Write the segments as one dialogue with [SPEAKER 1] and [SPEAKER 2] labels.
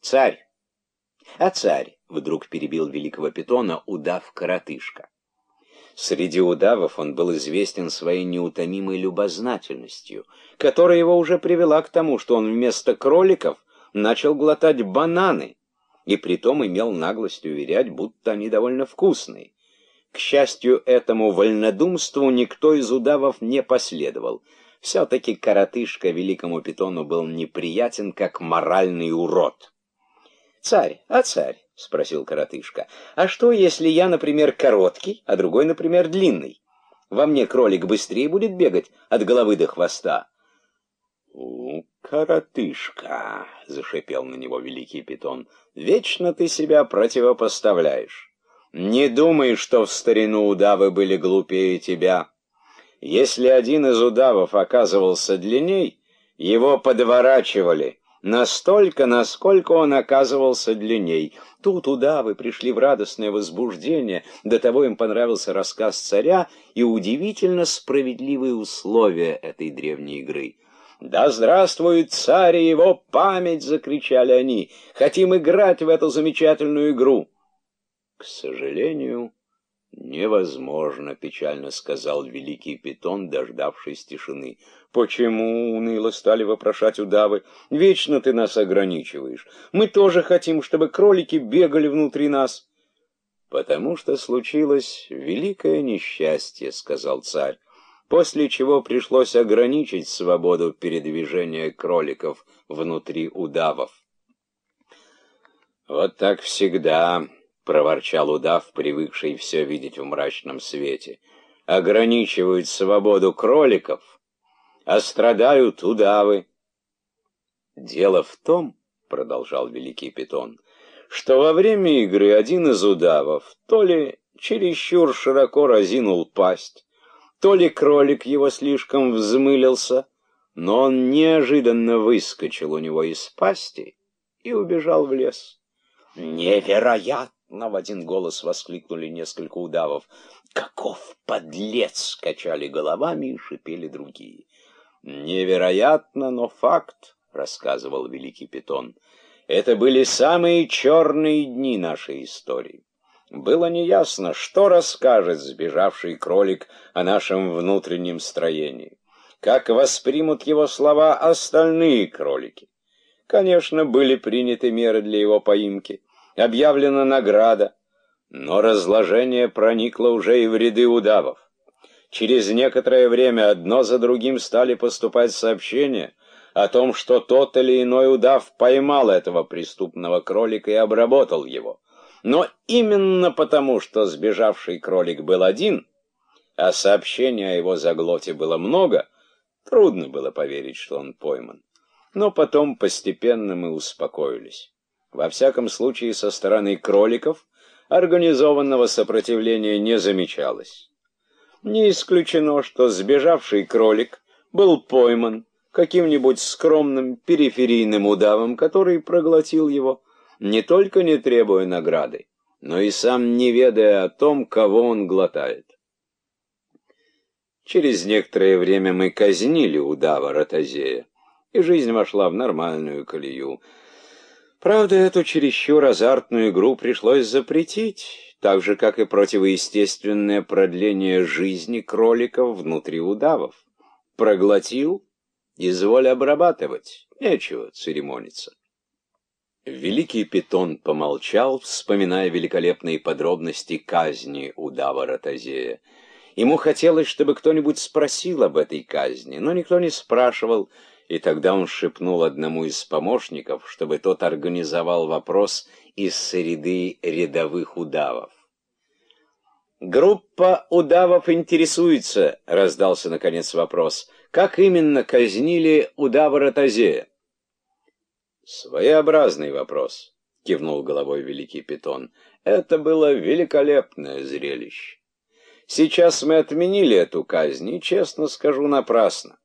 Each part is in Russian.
[SPEAKER 1] Царь! А царь! Вдруг перебил великого питона удав-коротышка. Среди удавов он был известен своей неутомимой любознательностью, которая его уже привела к тому, что он вместо кроликов начал глотать бананы, и притом имел наглость уверять, будто они довольно вкусные. К счастью, этому вольнодумству никто из удавов не последовал. Все-таки коротышка великому питону был неприятен, как моральный урод. «Царь, а царь?» — спросил коротышка. «А что, если я, например, короткий, а другой, например, длинный? Во мне кролик быстрее будет бегать от головы до хвоста».
[SPEAKER 2] «У, коротышка!» — зашипел на него великий питон. «Вечно ты себя противопоставляешь. Не думай, что в старину удавы были глупее тебя. Если один из удавов оказывался длинней, его подворачивали» настолько, насколько он оказывался длинней. Тут удавы пришли в радостное возбуждение, до того им понравился рассказ царя и удивительно справедливые условия этой древней игры. «Да здравствует царь и его память!» — закричали они. «Хотим играть в эту замечательную игру!» К сожалению, «Невозможно», — печально сказал великий питон, дождавшись тишины. «Почему?» — уныло стали вопрошать удавы. «Вечно ты нас ограничиваешь. Мы тоже хотим, чтобы кролики бегали внутри нас». «Потому что случилось великое несчастье», — сказал царь, после чего пришлось ограничить свободу передвижения кроликов внутри удавов. «Вот так всегда», — проворчал удав, привыкший все видеть в мрачном свете. «Ограничивают свободу кроликов, а страдают удавы». «Дело в том, — продолжал великий питон, — что во время игры один из удавов то ли чересчур широко разинул пасть, то ли кролик его слишком взмылился, но он неожиданно выскочил у него из пасти и убежал в лес. «Невероятно!» Но в один голос воскликнули несколько удавов. «Каков подлец!» — качали головами и шипели другие. «Невероятно, но факт», — рассказывал великий питон. «Это были самые черные дни нашей истории. Было неясно, что расскажет сбежавший кролик о нашем внутреннем строении, как воспримут его слова остальные кролики. Конечно, были приняты меры для его поимки» объявлена награда, но разложение проникло уже и в ряды удавов. Через некоторое время одно за другим стали поступать сообщения о том, что тот или иной удав поймал этого преступного кролика и обработал его. Но именно потому, что сбежавший кролик был один, а сообщений о его заглоте было много, трудно было поверить, что он пойман. Но потом постепенно мы успокоились. Во всяком случае, со стороны кроликов организованного сопротивления не замечалось. Не исключено, что сбежавший кролик был пойман каким-нибудь скромным периферийным удавом, который проглотил его, не только не требуя награды, но и сам не ведая о том, кого он глотает. Через некоторое время мы казнили удава Ротозея, и жизнь вошла в нормальную колею. Правда, эту чересчур азартную игру пришлось запретить, так же, как и противоестественное продление жизни кроликов внутри удавов. Проглотил, изволь обрабатывать, нечего церемониться. Великий питон помолчал, вспоминая великолепные подробности казни удава Ротозея. Ему хотелось, чтобы кто-нибудь спросил об этой казни, но никто не спрашивал, и тогда он шепнул одному из помощников, чтобы тот организовал вопрос из среды рядовых удавов. «Группа удавов интересуется», — раздался наконец вопрос, — «как именно казнили удава Ротозея?» «Своеобразный вопрос», — кивнул головой великий питон. «Это было великолепное зрелище. Сейчас мы отменили эту казнь, и, честно скажу, напрасно.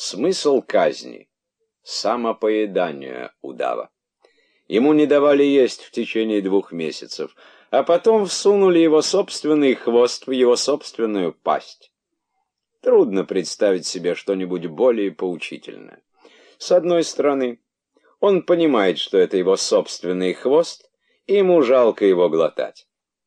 [SPEAKER 2] Смысл казни — самопоедание удава. Ему не давали есть в течение двух месяцев, а потом всунули его собственный хвост в его собственную пасть. Трудно представить себе что-нибудь более поучительное. С одной стороны,
[SPEAKER 1] Он понимает, что это его собственный хвост, и ему жалко его глотать.